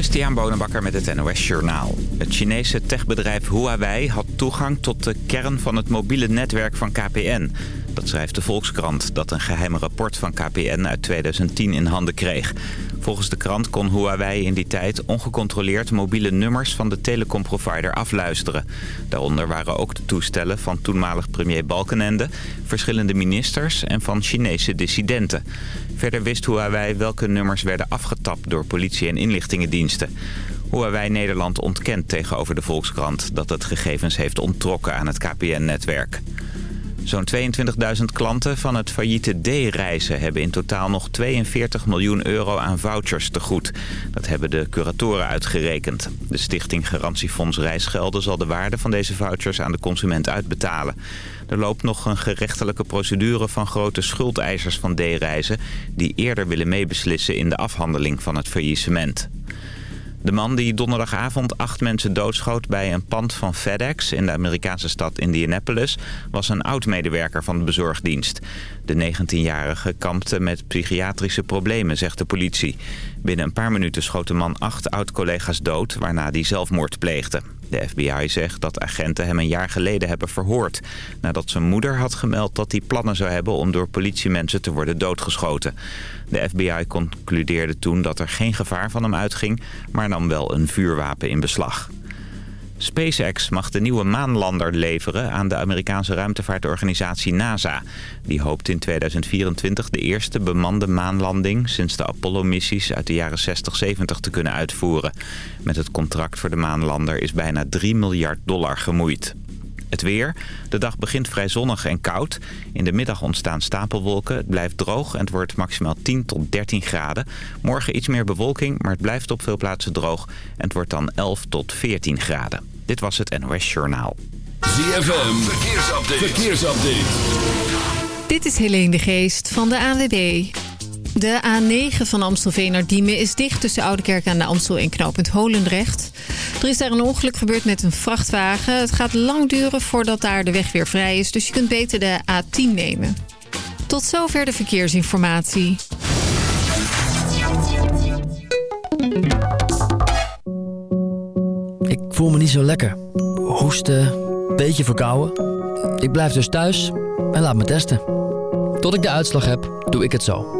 Christian Bonenbakker met het NOS Journaal. Het Chinese techbedrijf Huawei had toegang tot de kern van het mobiele netwerk van KPN. Dat schrijft de Volkskrant, dat een geheim rapport van KPN uit 2010 in handen kreeg. Volgens de krant kon Huawei in die tijd ongecontroleerd mobiele nummers van de telecomprovider afluisteren. Daaronder waren ook de toestellen van toenmalig premier Balkenende, verschillende ministers en van Chinese dissidenten. Verder wist Huawei welke nummers werden afgetapt door politie en inlichtingendiensten. Huawei Nederland ontkent tegenover de Volkskrant dat het gegevens heeft onttrokken aan het KPN-netwerk. Zo'n 22.000 klanten van het failliete D-reizen hebben in totaal nog 42 miljoen euro aan vouchers te goed. Dat hebben de curatoren uitgerekend. De stichting Garantiefonds Reisgelden zal de waarde van deze vouchers aan de consument uitbetalen. Er loopt nog een gerechtelijke procedure van grote schuldeisers van D-reizen... die eerder willen meebeslissen in de afhandeling van het faillissement. De man die donderdagavond acht mensen doodschoot bij een pand van FedEx in de Amerikaanse stad Indianapolis was een oud-medewerker van de bezorgdienst. De 19-jarige kampte met psychiatrische problemen, zegt de politie. Binnen een paar minuten schoot de man acht oud-collega's dood, waarna hij zelfmoord pleegde. De FBI zegt dat agenten hem een jaar geleden hebben verhoord... nadat zijn moeder had gemeld dat hij plannen zou hebben om door politiemensen te worden doodgeschoten. De FBI concludeerde toen dat er geen gevaar van hem uitging... maar nam wel een vuurwapen in beslag. SpaceX mag de nieuwe maanlander leveren aan de Amerikaanse ruimtevaartorganisatie NASA. Die hoopt in 2024 de eerste bemande maanlanding sinds de Apollo-missies uit de jaren 60-70 te kunnen uitvoeren. Met het contract voor de maanlander is bijna 3 miljard dollar gemoeid. Het weer. De dag begint vrij zonnig en koud. In de middag ontstaan stapelwolken. Het blijft droog en het wordt maximaal 10 tot 13 graden. Morgen iets meer bewolking, maar het blijft op veel plaatsen droog. En het wordt dan 11 tot 14 graden. Dit was het NOS Journaal. ZFM. Verkeersupdate. Verkeersupdate. Dit is Helene de Geest van de ANWB. De A9 van Amstelveen naar Diemen is dicht tussen Oudekerk aan de Amstel en knooppunt Holendrecht. Er is daar een ongeluk gebeurd met een vrachtwagen. Het gaat lang duren voordat daar de weg weer vrij is, dus je kunt beter de A10 nemen. Tot zover de verkeersinformatie. Ik voel me niet zo lekker. Hoesten, beetje verkouden. Ik blijf dus thuis en laat me testen. Tot ik de uitslag heb, doe ik het zo.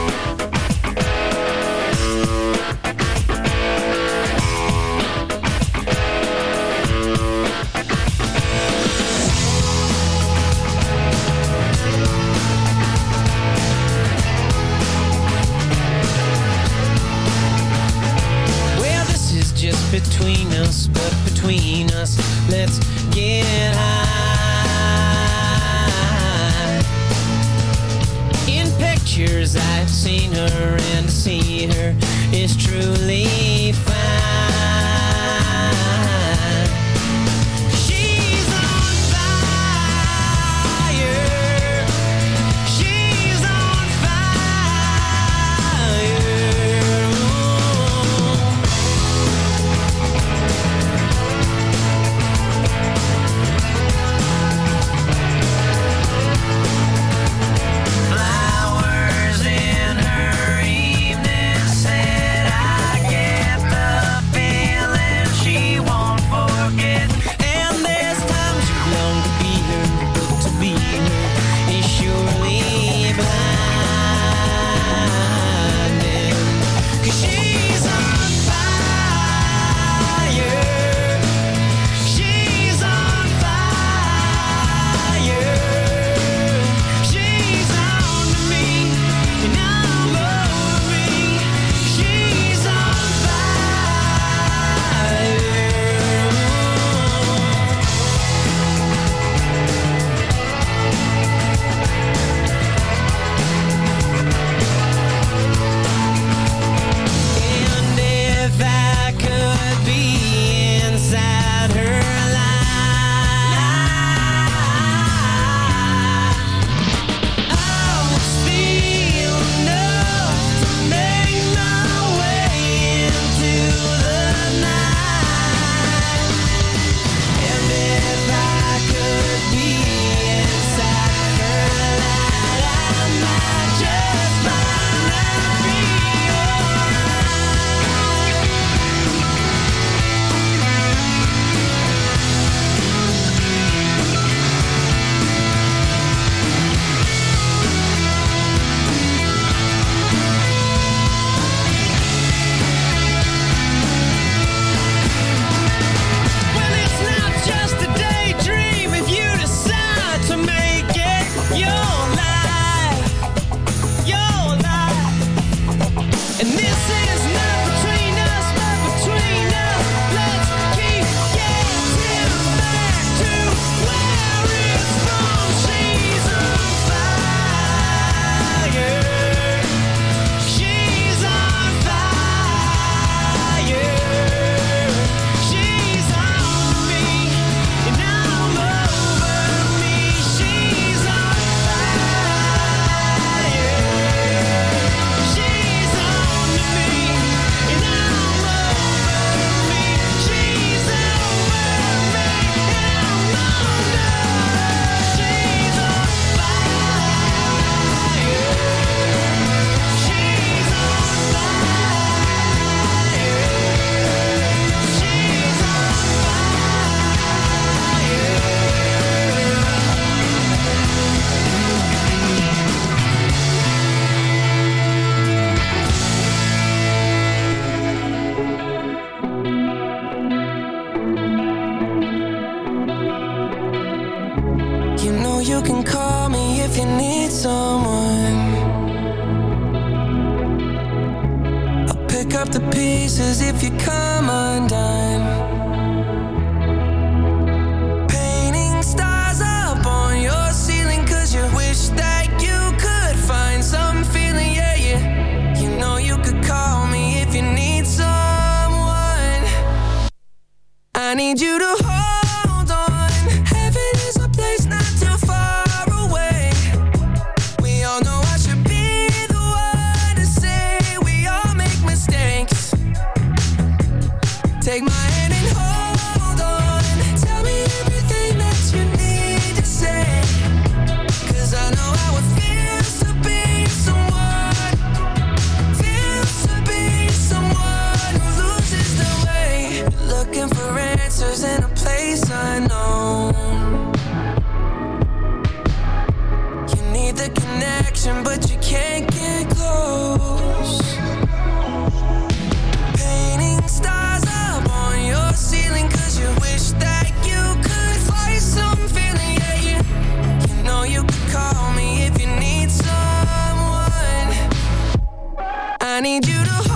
I need you to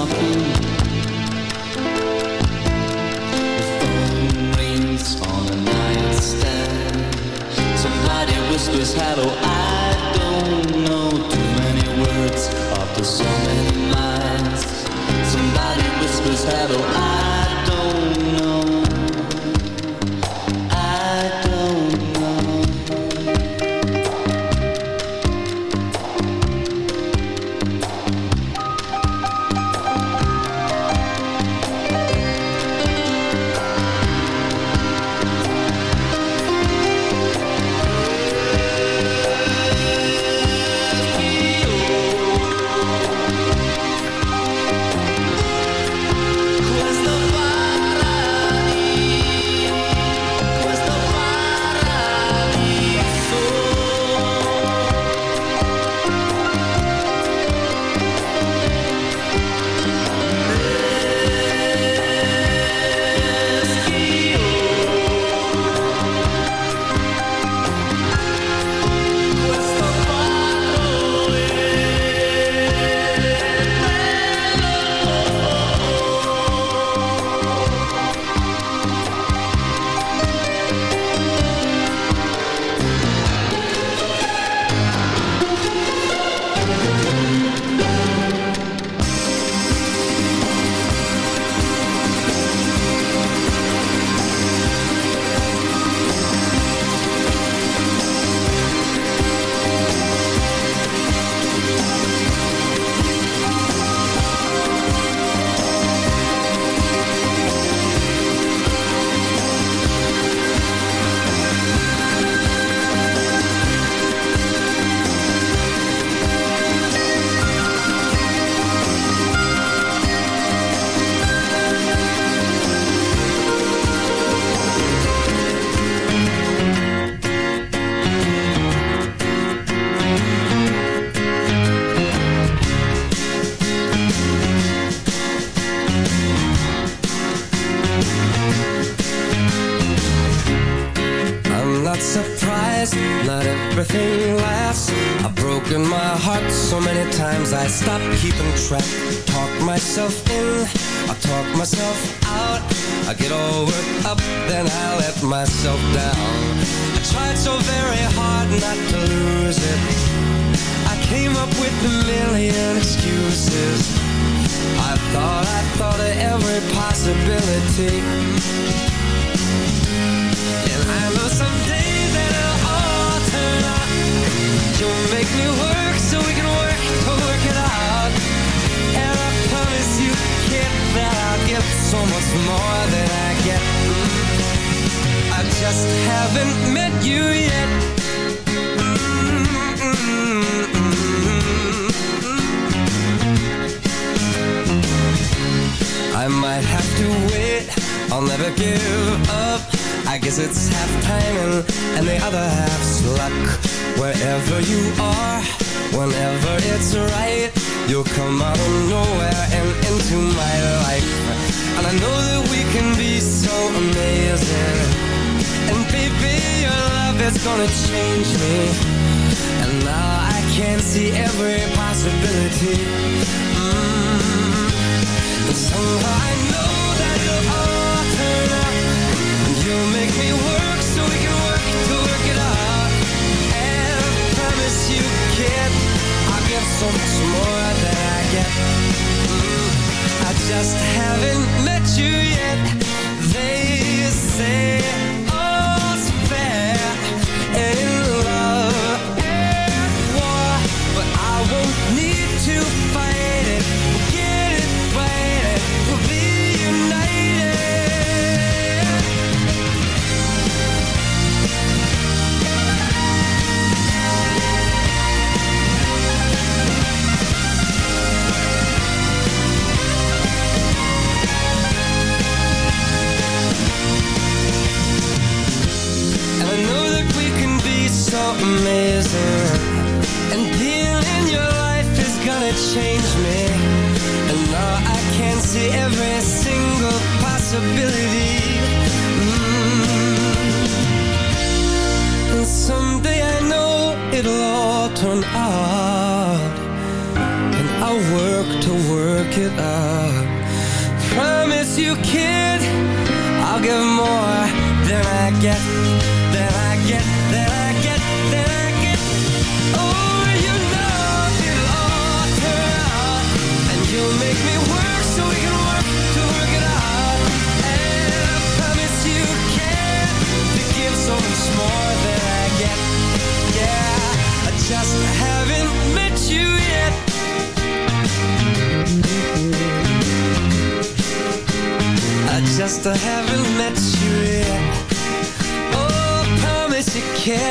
nothing. The phone rings on a nightstand. Somebody whispers hello. I don't know too many words after so many nights. Somebody whispers hello. I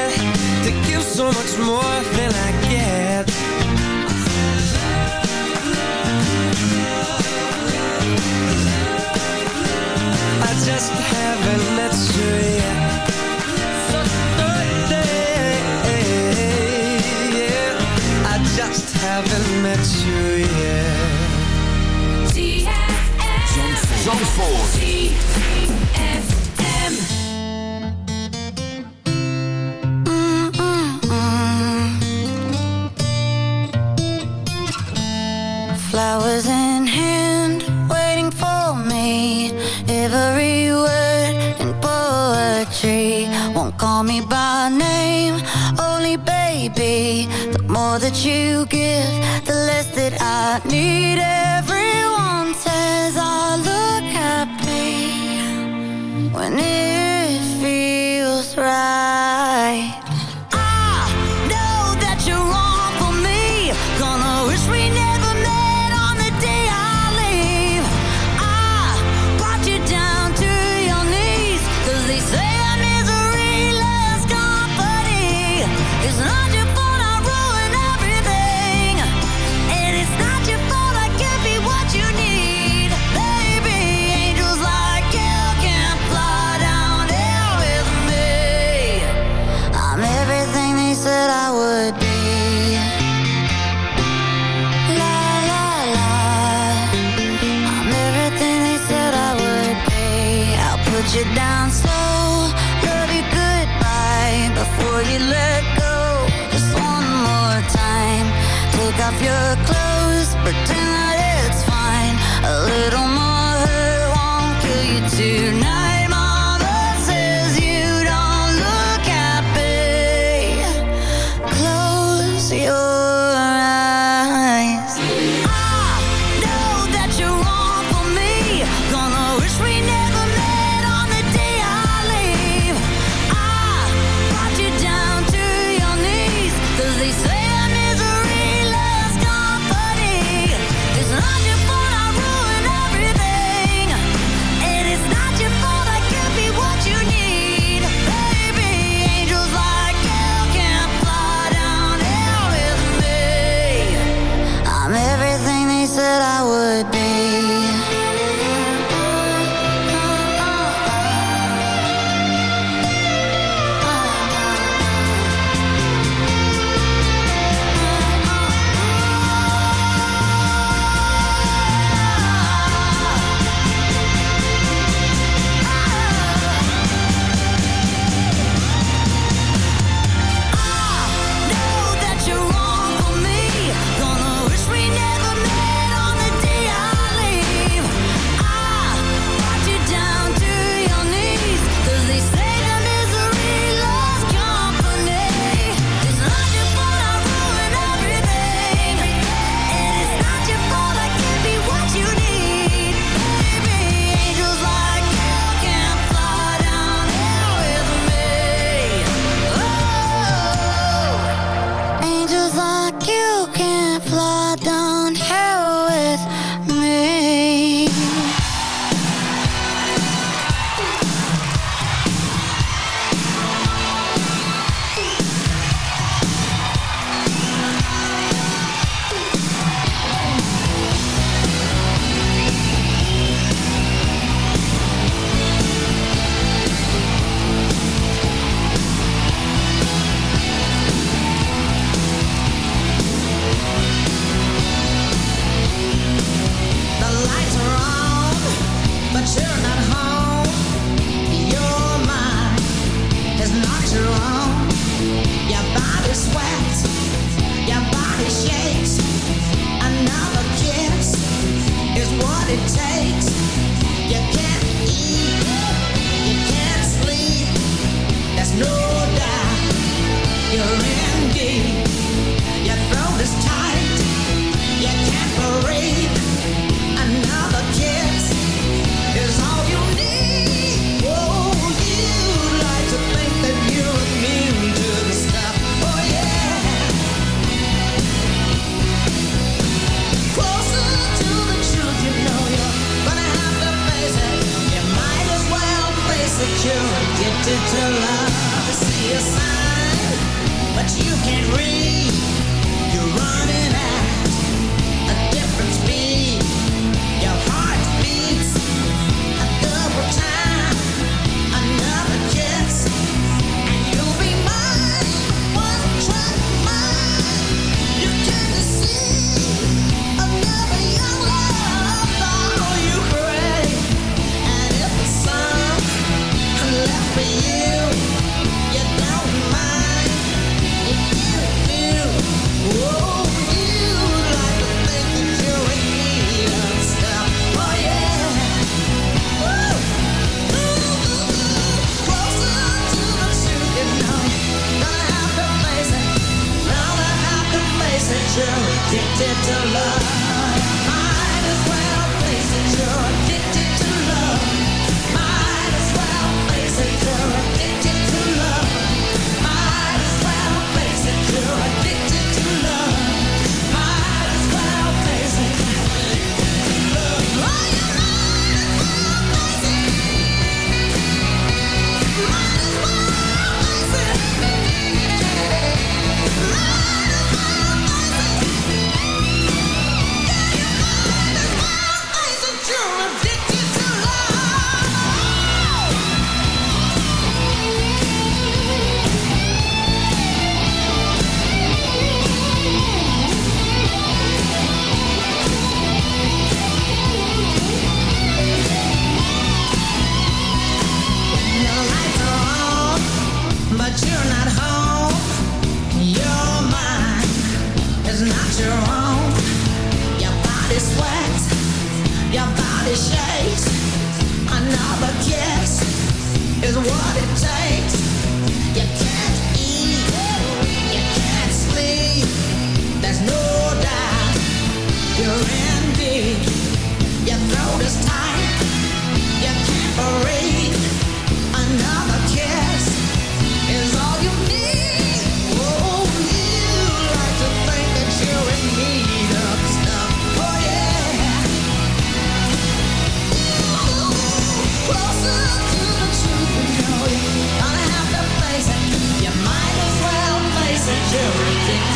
to give so much more than I get I just haven't met you yet So yeah I just haven't met you yet GFM. Jump forward. be The more that you give, the less that I need it.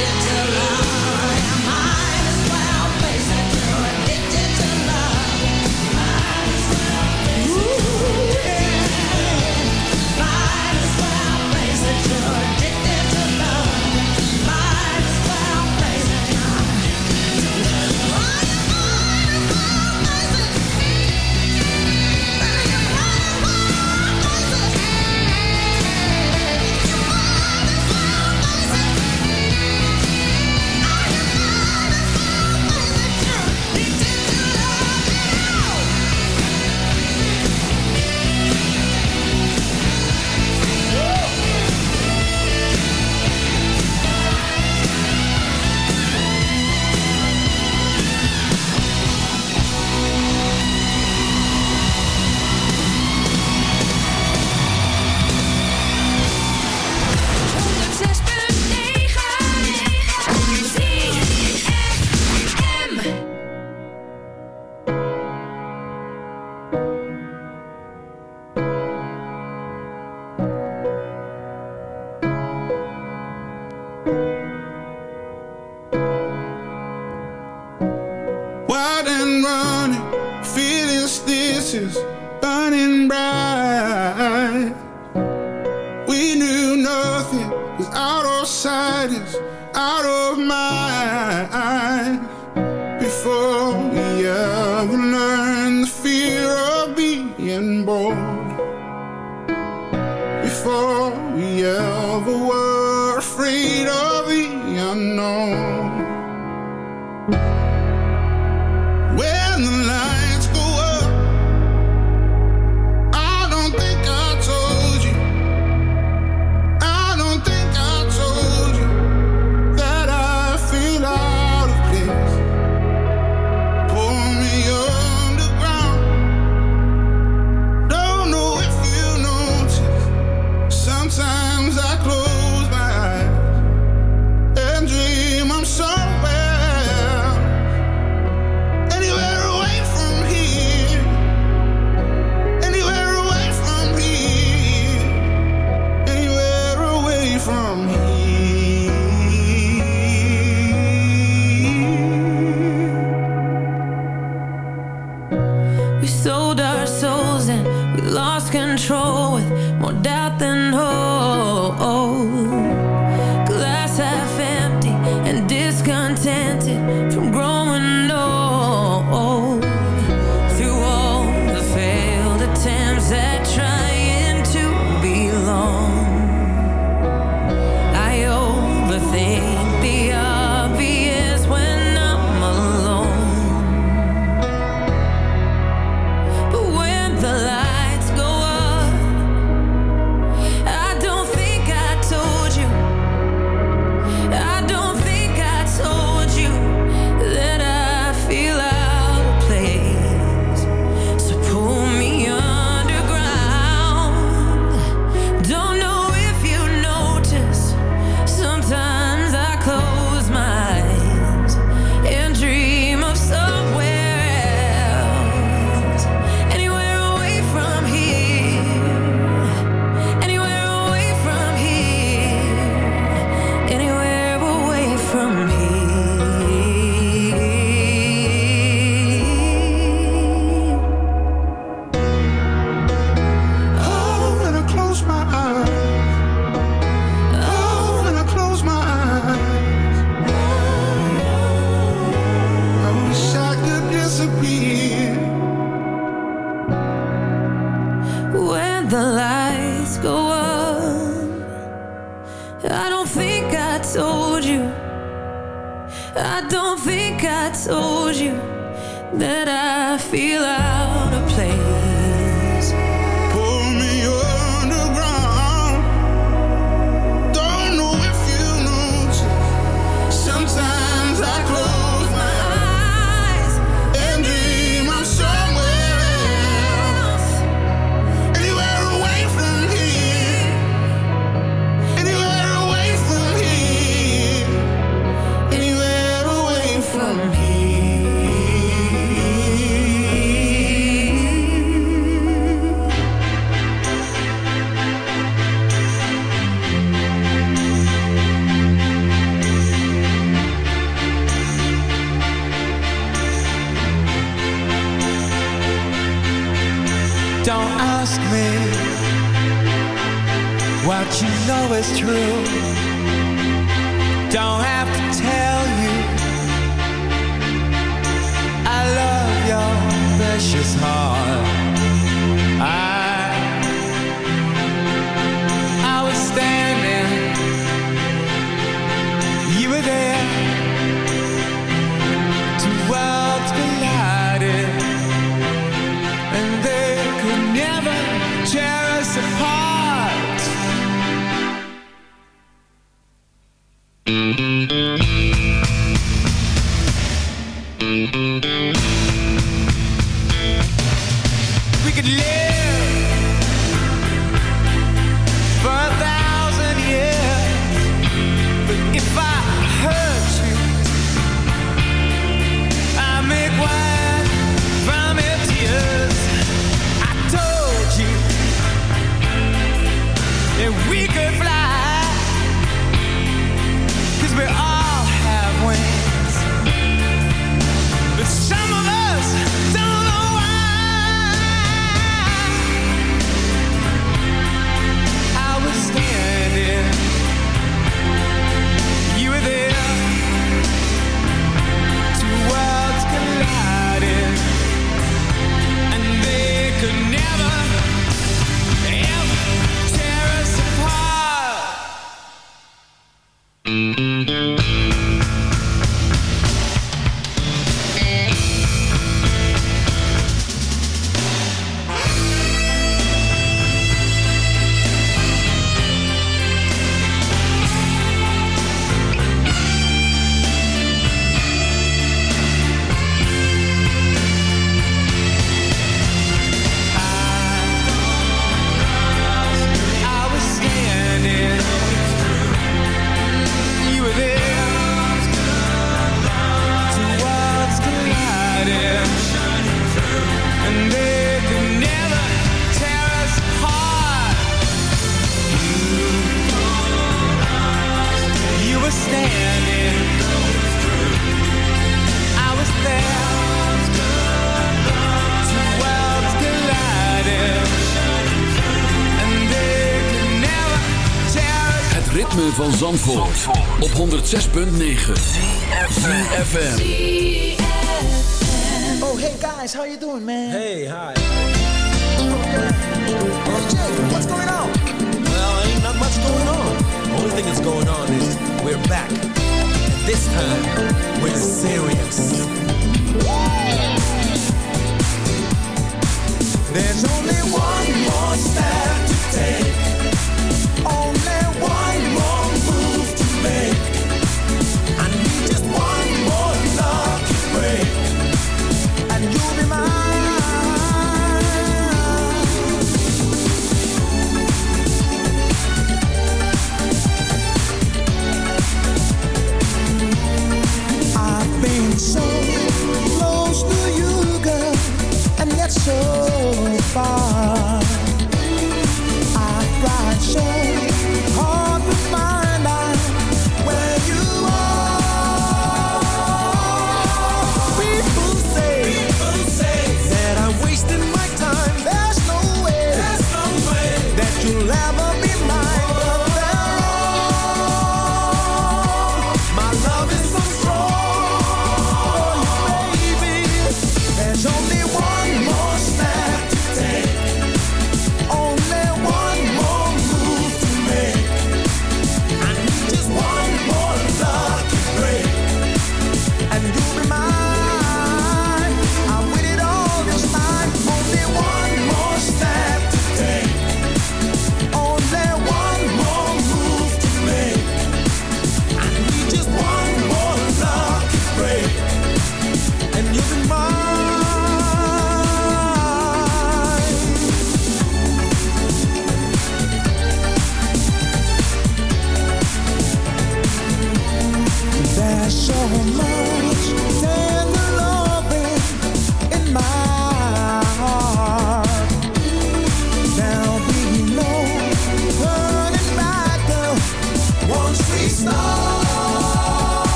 into life. tear us apart. van Zandvoort, op 106.9 ZFM Oh hey guys, how you doing man? Hey, hi. Hey Jay, what's going on? Well, ain't not much going on. The only thing that's going on is we're back. This time, we're serious. There's only one more step to take.